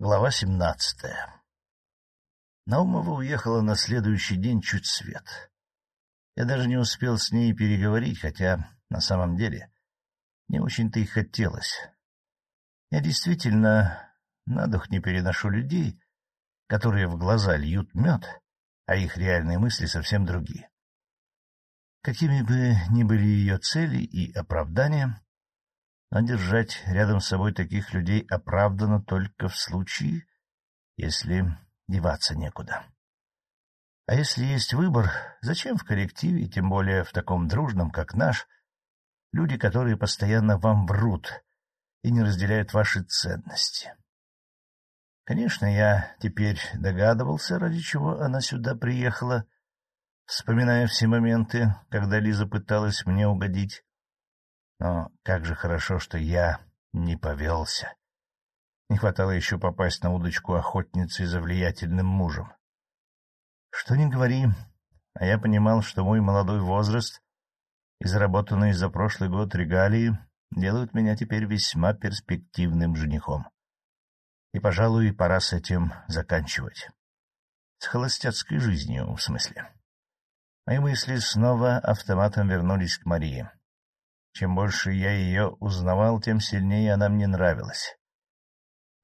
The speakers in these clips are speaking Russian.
Глава семнадцатая Наумова уехала на следующий день чуть свет. Я даже не успел с ней переговорить, хотя, на самом деле, не очень-то и хотелось. Я действительно на дух не переношу людей, которые в глаза льют мед, а их реальные мысли совсем другие. Какими бы ни были ее цели и оправдания, но держать рядом с собой таких людей оправдано только в случае, если деваться некуда. А если есть выбор, зачем в коллективе, тем более в таком дружном, как наш, люди, которые постоянно вам врут и не разделяют ваши ценности? Конечно, я теперь догадывался, ради чего она сюда приехала, вспоминая все моменты, когда Лиза пыталась мне угодить. Но как же хорошо, что я не повелся. Не хватало еще попасть на удочку охотницы за влиятельным мужем. Что ни говори, а я понимал, что мой молодой возраст и заработанные за прошлый год регалии делают меня теперь весьма перспективным женихом. И, пожалуй, пора с этим заканчивать. С холостяцкой жизнью, в смысле. Мои мысли снова автоматом вернулись к Марии. Чем больше я ее узнавал, тем сильнее она мне нравилась.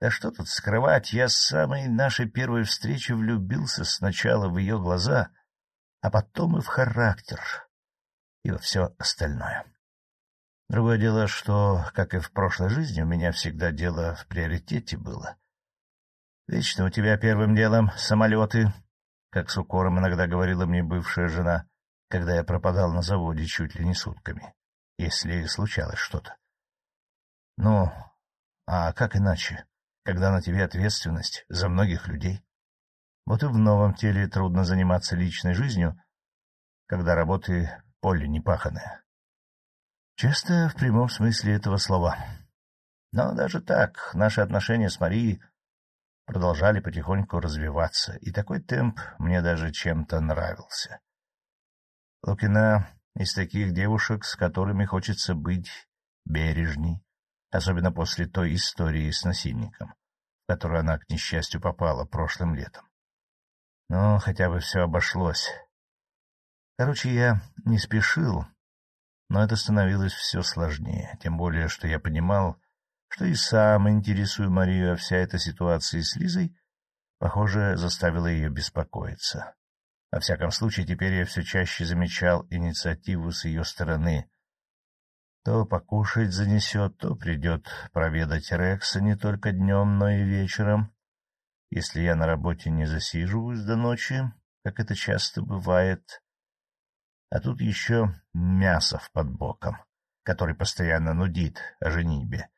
Да что тут скрывать, я с самой нашей первой встречи влюбился сначала в ее глаза, а потом и в характер, и во все остальное. Другое дело, что, как и в прошлой жизни, у меня всегда дело в приоритете было. Вечно у тебя первым делом самолеты, как с укором иногда говорила мне бывшая жена, когда я пропадал на заводе чуть ли не сутками если случалось что-то. Ну, а как иначе, когда на тебе ответственность за многих людей? Вот и в новом теле трудно заниматься личной жизнью, когда работы поле не паханое. Часто в прямом смысле этого слова. Но даже так наши отношения с Марией продолжали потихоньку развиваться, и такой темп мне даже чем-то нравился. Лукина из таких девушек, с которыми хочется быть бережней, особенно после той истории с насильником, в которую она, к несчастью, попала прошлым летом. Но хотя бы все обошлось. Короче, я не спешил, но это становилось все сложнее, тем более, что я понимал, что и сам интересую Марию, а вся эта ситуация с Лизой, похоже, заставила ее беспокоиться. Во всяком случае, теперь я все чаще замечал инициативу с ее стороны. То покушать занесет, то придет проведать Рекса не только днем, но и вечером. Если я на работе не засиживаюсь до ночи, как это часто бывает. А тут еще Мясов под боком, который постоянно нудит о женитьбе,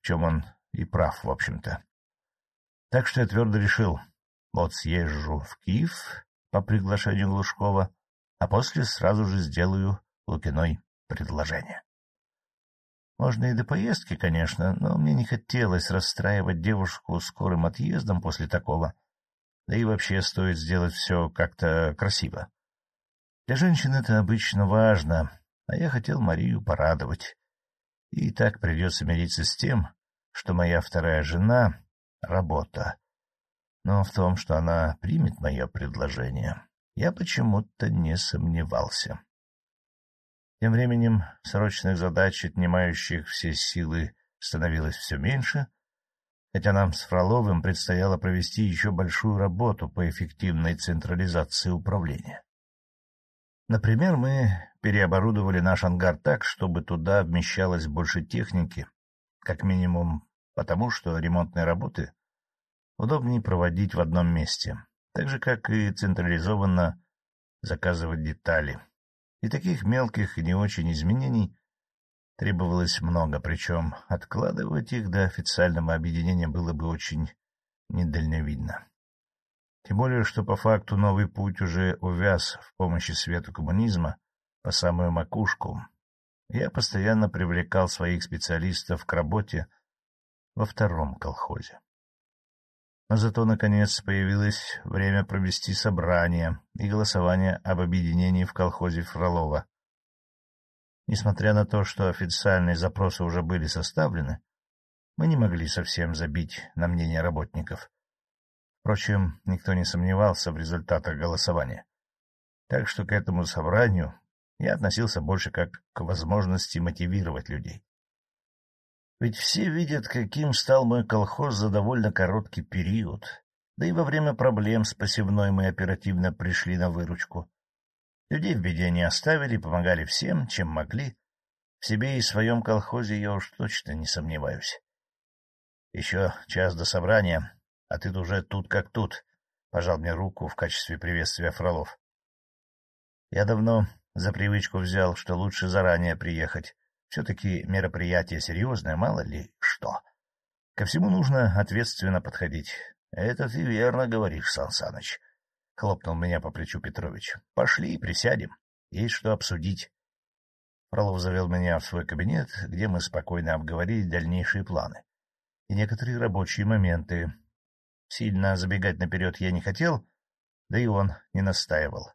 в чем он и прав, в общем-то. Так что я твердо решил, вот съезжу в Киев по приглашению Глушкова, а после сразу же сделаю Лукиной предложение. Можно и до поездки, конечно, но мне не хотелось расстраивать девушку скорым отъездом после такого. Да и вообще стоит сделать все как-то красиво. Для женщин это обычно важно, а я хотел Марию порадовать. И так придется мириться с тем, что моя вторая жена — работа, но в том, что она примет мое предложение, я почему-то не сомневался. Тем временем срочных задач, отнимающих все силы, становилось все меньше, хотя нам с Фроловым предстояло провести еще большую работу по эффективной централизации управления. Например, мы переоборудовали наш ангар так, чтобы туда вмещалось больше техники, как минимум потому, что ремонтные работы удобнее проводить в одном месте, так же, как и централизованно заказывать детали. И таких мелких и не очень изменений требовалось много, причем откладывать их до официального объединения было бы очень недальновидно. Тем более, что по факту новый путь уже увяз в помощи свету коммунизма по самую макушку. Я постоянно привлекал своих специалистов к работе во втором колхозе. Но зато, наконец, появилось время провести собрание и голосование об объединении в колхозе Фролова. Несмотря на то, что официальные запросы уже были составлены, Мы не могли совсем забить на мнение работников. Впрочем, никто не сомневался в результатах голосования. Так что к этому собранию я относился больше как к возможности мотивировать людей. Ведь все видят, каким стал мой колхоз за довольно короткий период, да и во время проблем с посевной мы оперативно пришли на выручку. Людей в беде не оставили, помогали всем, чем могли. В себе и своем колхозе я уж точно не сомневаюсь. Еще час до собрания, а ты уже тут как тут, — пожал мне руку в качестве приветствия Фролов. Я давно за привычку взял, что лучше заранее приехать. Все-таки мероприятие серьезное, мало ли что. Ко всему нужно ответственно подходить. — Это ты верно говоришь, Сан хлопнул меня по плечу Петрович. — Пошли, присядем. Есть что обсудить. Фролов завел меня в свой кабинет, где мы спокойно обговорили дальнейшие планы и некоторые рабочие моменты. Сильно забегать наперед я не хотел, да и он не настаивал.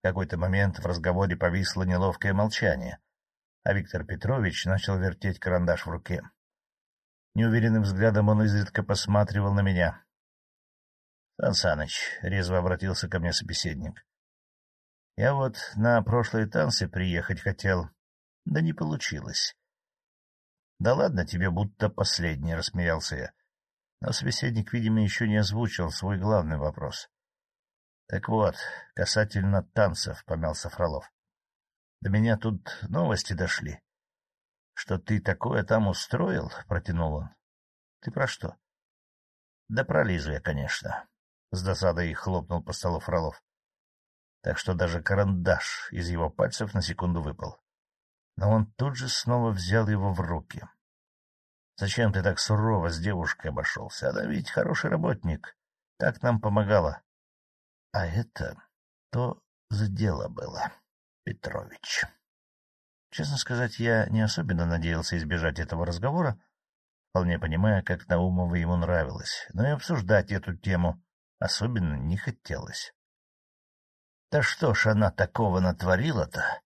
В какой-то момент в разговоре повисло неловкое молчание, а Виктор Петрович начал вертеть карандаш в руке. Неуверенным взглядом он изредка посматривал на меня. — Сан Саныч, — резво обратился ко мне собеседник, — я вот на прошлые танцы приехать хотел, да не получилось. — Да ладно тебе, будто последний, — рассмеялся я. Но собеседник, видимо, еще не озвучил свой главный вопрос. Так вот, касательно танцев, — помялся Фролов. До меня тут новости дошли. — Что ты такое там устроил? — протянул он. — Ты про что? — Да про Лизу я, конечно. С досадой хлопнул по столу Фролов. Так что даже карандаш из его пальцев на секунду выпал. Но он тут же снова взял его в руки. — Зачем ты так сурово с девушкой обошелся? Она ведь хороший работник. Так нам помогала. А это то за дело было, Петрович. Честно сказать, я не особенно надеялся избежать этого разговора, вполне понимая, как Наумову ему нравилось, но и обсуждать эту тему особенно не хотелось. Да что ж она такого натворила-то,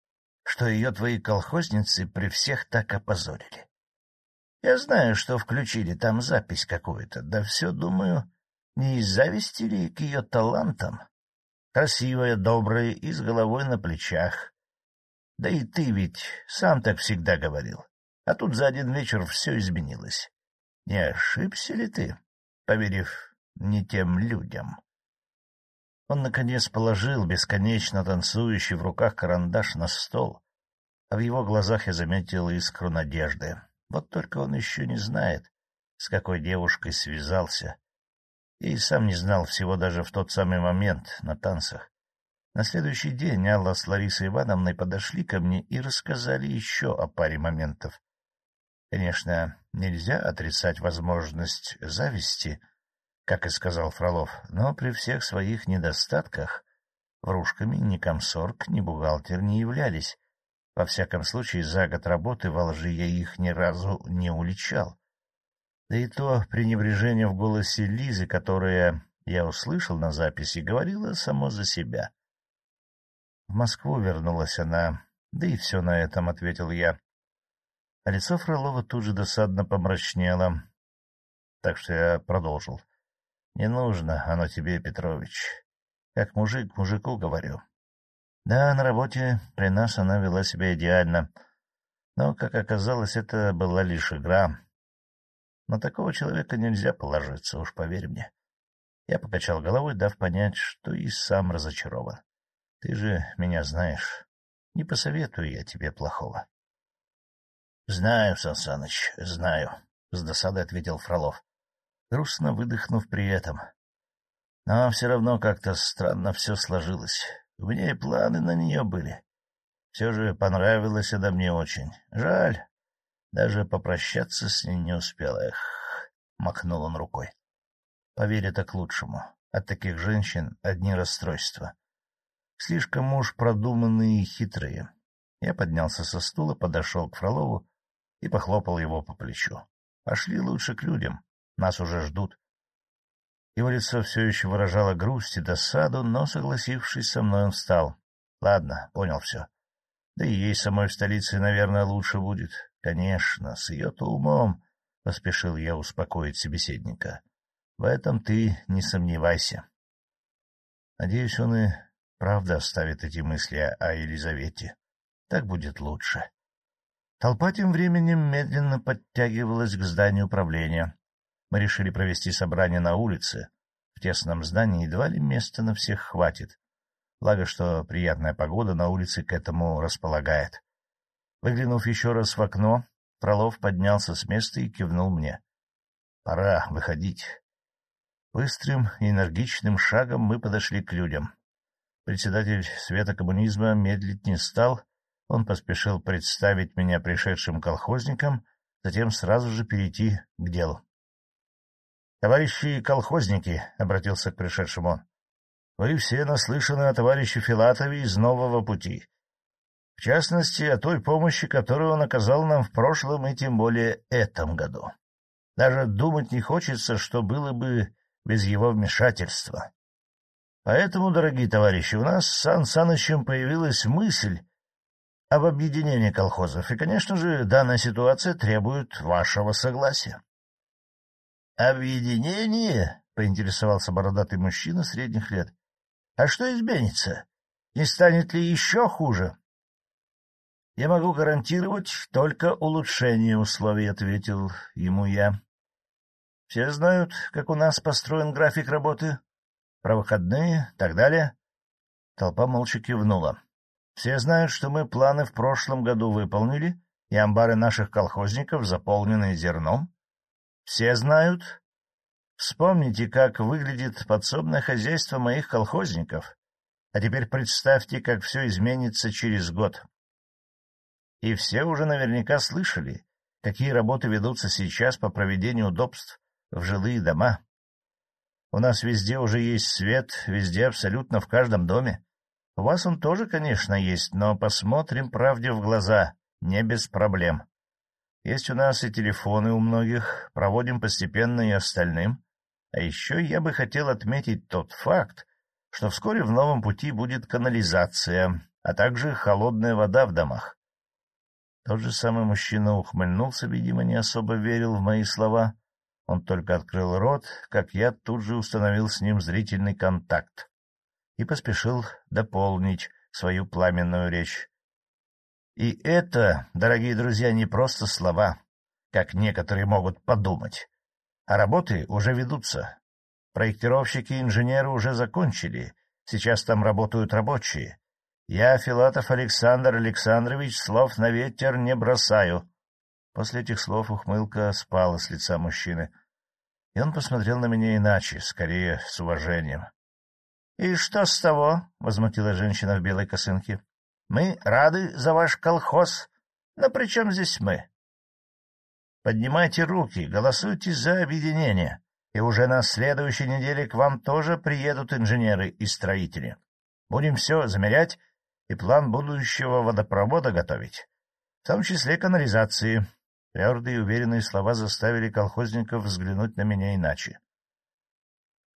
что ее твои колхозницы при всех так опозорили? Я знаю, что включили там запись какую-то, да все думаю, не из зависти ли к ее талантам? Красивая, добрая и с головой на плечах. Да и ты ведь сам так всегда говорил. А тут за один вечер все изменилось. Не ошибся ли ты, поверив не тем людям? Он, наконец, положил бесконечно танцующий в руках карандаш на стол, а в его глазах я заметил искру надежды. Вот только он еще не знает, с какой девушкой связался, и сам не знал всего даже в тот самый момент на танцах. На следующий день Алла с Ларисой Ивановной подошли ко мне и рассказали еще о паре моментов. Конечно, нельзя отрицать возможность зависти, как и сказал Фролов, но при всех своих недостатках врушками ни комсорг, ни бухгалтер не являлись. Во всяком случае, за год работы во лжи я их ни разу не уличал. Да и то пренебрежение в голосе Лизы, которое я услышал на записи, говорило само за себя. В Москву вернулась она, да и все на этом, — ответил я. А лицо Фролова тут же досадно помрачнело, так что я продолжил. — Не нужно оно тебе, Петрович. Как мужик мужику говорю. Да, на работе при нас она вела себя идеально, но, как оказалось, это была лишь игра. На такого человека нельзя положиться, уж поверь мне. Я покачал головой, дав понять, что и сам разочарован. Ты же меня знаешь. Не посоветую я тебе плохого. — Знаю, Сансаныч, знаю, — с досадой ответил Фролов, грустно выдохнув при этом. Но все равно как-то странно все сложилось. У меня и планы на нее были. Все же понравилась она мне очень. Жаль, даже попрощаться с ней не успел. Эх, махнул он рукой. Поверь, это к лучшему. От таких женщин одни расстройства. Слишком муж продуманные и хитрые. Я поднялся со стула, подошел к Фролову и похлопал его по плечу. Пошли лучше к людям. Нас уже ждут. Его лицо все еще выражало грусть и досаду, но, согласившись со мной, он встал. Ладно, понял все. Да и ей самой в столице, наверное, лучше будет. Конечно, с ее-то умом — поспешил я успокоить собеседника. — В этом ты не сомневайся. Надеюсь, он и правда оставит эти мысли о Елизавете. Так будет лучше. Толпа тем временем медленно подтягивалась к зданию управления. Мы решили провести собрание на улице. В тесном здании едва ли места на всех хватит. Благо, что приятная погода на улице к этому располагает. Выглянув еще раз в окно, Фролов поднялся с места и кивнул мне. — Пора выходить. Быстрым и энергичным шагом мы подошли к людям. Председатель Света коммунизма медлить не стал, он поспешил представить меня пришедшим колхозникам, затем сразу же перейти к делу. — Товарищи колхозники, — обратился к пришедшим он, — вы все наслышаны о товарище Филатове из Нового пути. В частности, о той помощи, которую он оказал нам в прошлом и тем более этом году. Даже думать не хочется, что было бы без его вмешательства. Поэтому, дорогие товарищи, у нас с Сан Санычем появилась мысль об объединении колхозов, и, конечно же, данная ситуация требует вашего согласия. «Объединение?» — поинтересовался бородатый мужчина средних лет. «А что изменится? Не станет ли еще хуже?» «Я могу гарантировать только улучшение условий», — ответил ему я. «Все знают, как у нас построен график работы, про выходные так далее». Толпа молча кивнула. «Все знают, что мы планы в прошлом году выполнили, и амбары наших колхозников заполнены зерном. Все знают. Вспомните, как выглядит подсобное хозяйство моих колхозников. А теперь представьте, как все изменится через год. И все уже наверняка слышали, какие работы ведутся сейчас по проведению удобств в жилые дома. У нас везде уже есть свет, везде абсолютно в каждом доме. У вас он тоже, конечно, есть, но посмотрим правде в глаза, не без проблем. Есть у нас и телефоны у многих, проводим постепенно и остальным. А еще я бы хотел отметить тот факт, что вскоре в новом пути будет канализация, а также холодная вода в домах. Тот же самый мужчина ухмыльнулся, видимо, не особо верил в мои слова. Он только открыл рот, как я тут же установил с ним зрительный контакт и поспешил дополнить свою пламенную речь. И это, дорогие друзья, не просто слова, как некоторые могут подумать, а работы уже ведутся. Проектировщики и инженеры уже закончили, сейчас там работают рабочие. Я, Филатов Александр Александрович, слов на ветер не бросаю. После этих слов ухмылка спала с лица мужчины, и он посмотрел на меня иначе, скорее с уважением. — И что с того? — возмутила женщина в белой косынке. Мы рады за ваш колхоз. Но при чем здесь мы? Поднимайте руки, голосуйте за объединение, и уже на следующей неделе к вам тоже приедут инженеры и строители. Будем все замерять и план будущего водопровода готовить, в том числе канализации. Твердые и уверенные слова заставили колхозников взглянуть на меня иначе.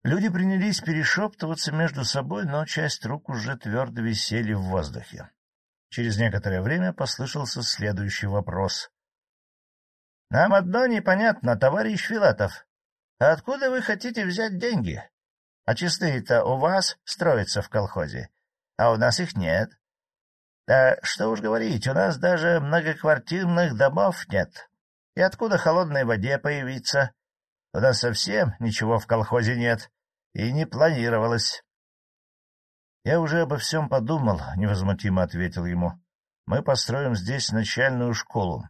Люди принялись перешептываться между собой, но часть рук уже твердо висели в воздухе. Через некоторое время послышался следующий вопрос. — Нам одно непонятно, товарищ Филатов. Откуда вы хотите взять деньги? А чистые-то у вас строятся в колхозе, а у нас их нет. Да что уж говорить, у нас даже многоквартирных домов нет. И откуда холодной воде появиться? У нас совсем ничего в колхозе нет и не планировалось. — Я уже обо всем подумал, — невозмутимо ответил ему. — Мы построим здесь начальную школу.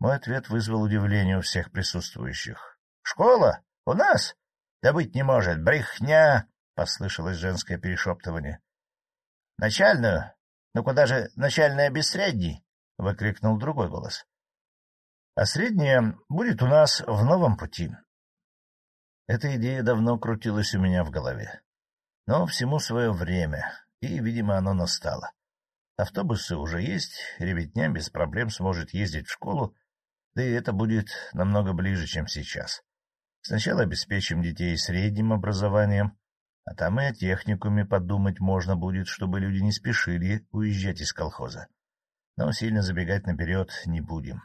Мой ответ вызвал удивление у всех присутствующих. — Школа? У нас? Да быть не может. Брехня! — послышалось женское перешептывание. — Начальную? Ну куда же начальная без средней? — выкрикнул другой голос. — А средняя будет у нас в новом пути. Эта идея давно крутилась у меня в голове. Но всему свое время, и, видимо, оно настало. Автобусы уже есть, ребятня без проблем сможет ездить в школу, да и это будет намного ближе, чем сейчас. Сначала обеспечим детей средним образованием, а там и о техникуме подумать можно будет, чтобы люди не спешили уезжать из колхоза. Но сильно забегать наперед не будем.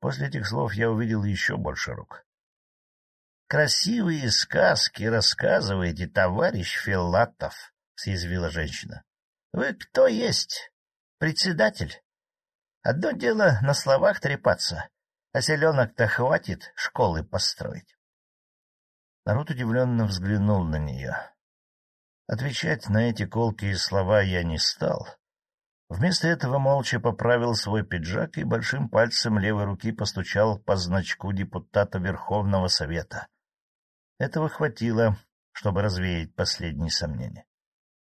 После этих слов я увидел еще больше рук. — Красивые сказки рассказываете, товарищ Филатов, — съязвила женщина. — Вы кто есть? Председатель? Одно дело на словах трепаться, а селенок-то хватит школы построить. Народ удивленно взглянул на нее. Отвечать на эти колкие слова я не стал. Вместо этого молча поправил свой пиджак и большим пальцем левой руки постучал по значку депутата Верховного Совета. Этого хватило, чтобы развеять последние сомнения.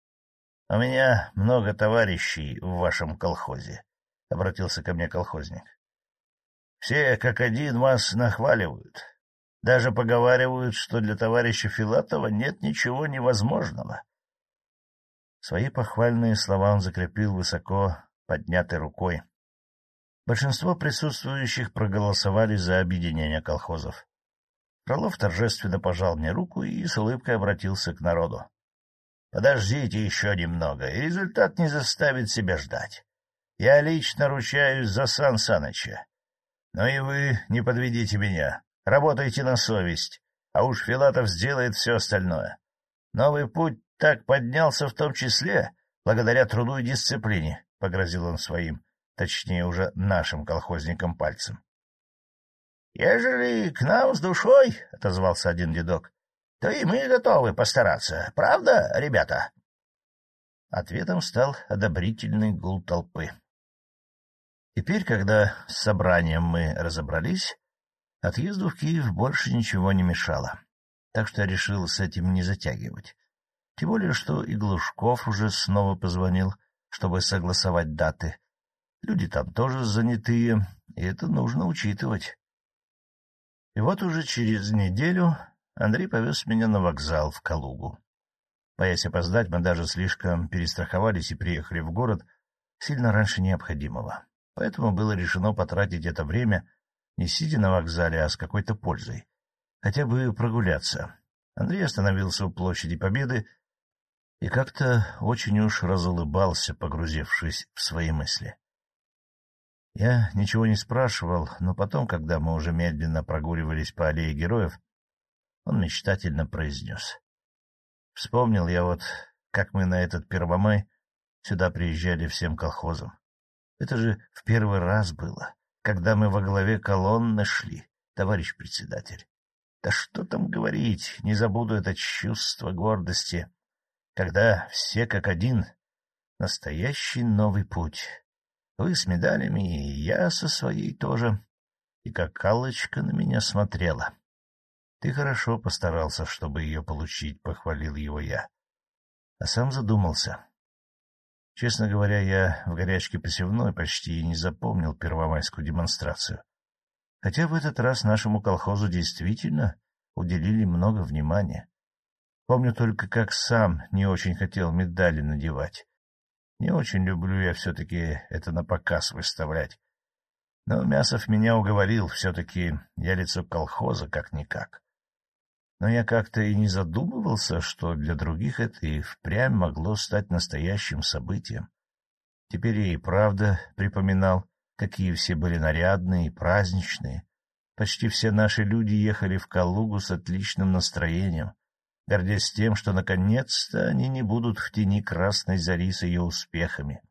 — У меня много товарищей в вашем колхозе, — обратился ко мне колхозник. — Все как один вас нахваливают. Даже поговаривают, что для товарища Филатова нет ничего невозможного. Свои похвальные слова он закрепил высоко поднятой рукой. Большинство присутствующих проголосовали за объединение колхозов. Фролов торжественно пожал мне руку и с улыбкой обратился к народу. — Подождите еще немного, и результат не заставит себя ждать. Я лично ручаюсь за Сан Саныча. Но и вы не подведите меня. Работайте на совесть, а уж Филатов сделает все остальное. Новый путь так поднялся в том числе благодаря труду и дисциплине, — погрозил он своим, точнее уже нашим колхозникам пальцем. — Ежели к нам с душой, — отозвался один дедок, — то и мы готовы постараться. Правда, ребята? Ответом стал одобрительный гул толпы. Теперь, когда с собранием мы разобрались, отъезду в Киев больше ничего не мешало, так что я решил с этим не затягивать. Тем более, что и Глушков уже снова позвонил, чтобы согласовать даты. Люди там тоже занятые, и это нужно учитывать. И вот уже через неделю Андрей повез меня на вокзал в Калугу. Боясь опоздать, мы даже слишком перестраховались и приехали в город сильно раньше необходимого. Поэтому было решено потратить это время не сидя на вокзале, а с какой-то пользой. Хотя бы прогуляться. Андрей остановился у площади Победы и как-то очень уж разулыбался, погрузившись в свои мысли. Я ничего не спрашивал, но потом, когда мы уже медленно прогуливались по аллее героев, он мечтательно произнес. Вспомнил я вот, как мы на этот Первомай сюда приезжали всем колхозом. Это же в первый раз было, когда мы во главе колонны шли, товарищ председатель. Да что там говорить, не забуду это чувство гордости, когда все как один — настоящий новый путь. Вы с медалями, и я со своей тоже. И как Аллочка на меня смотрела. Ты хорошо постарался, чтобы ее получить, — похвалил его я. А сам задумался. Честно говоря, я в горячке посевной почти и не запомнил первомайскую демонстрацию. Хотя в этот раз нашему колхозу действительно уделили много внимания. Помню только, как сам не очень хотел медали надевать. Не очень люблю я все-таки это на показ выставлять. Но Мясов меня уговорил, все-таки я лицо колхоза как-никак. Но я как-то и не задумывался, что для других это и впрямь могло стать настоящим событием. Теперь я и правда припоминал, какие все были нарядные и праздничные. Почти все наши люди ехали в Калугу с отличным настроением — гордясь тем, что наконец-то они не будут в тени красной зари с ее успехами.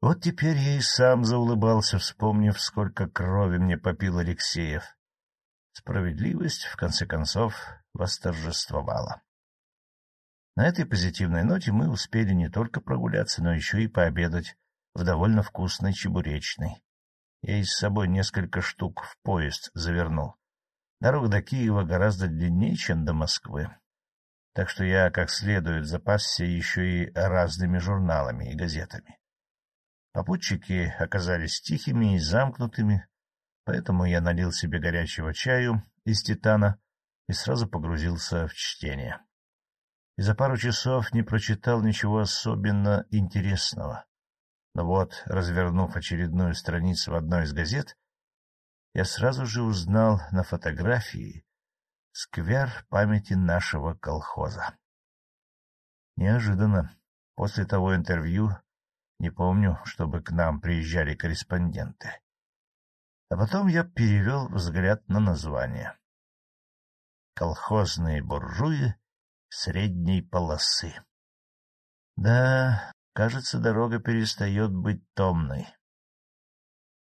Вот теперь я и сам заулыбался, вспомнив, сколько крови мне попил Алексеев. Справедливость, в конце концов, восторжествовала. На этой позитивной ноте мы успели не только прогуляться, но еще и пообедать в довольно вкусной чебуречной. Я и с собой несколько штук в поезд завернул. Дорога до Киева гораздо длиннее, чем до Москвы. Так что я как следует запасся еще и разными журналами и газетами. Попутчики оказались тихими и замкнутыми, поэтому я налил себе горячего чаю из титана и сразу погрузился в чтение. И за пару часов не прочитал ничего особенно интересного. Но вот, развернув очередную страницу в одной из газет, я сразу же узнал на фотографии сквер памяти нашего колхоза. Неожиданно. После того интервью не помню, чтобы к нам приезжали корреспонденты. А потом я перевел взгляд на название. «Колхозные буржуи средней полосы». Да, кажется, дорога перестает быть томной.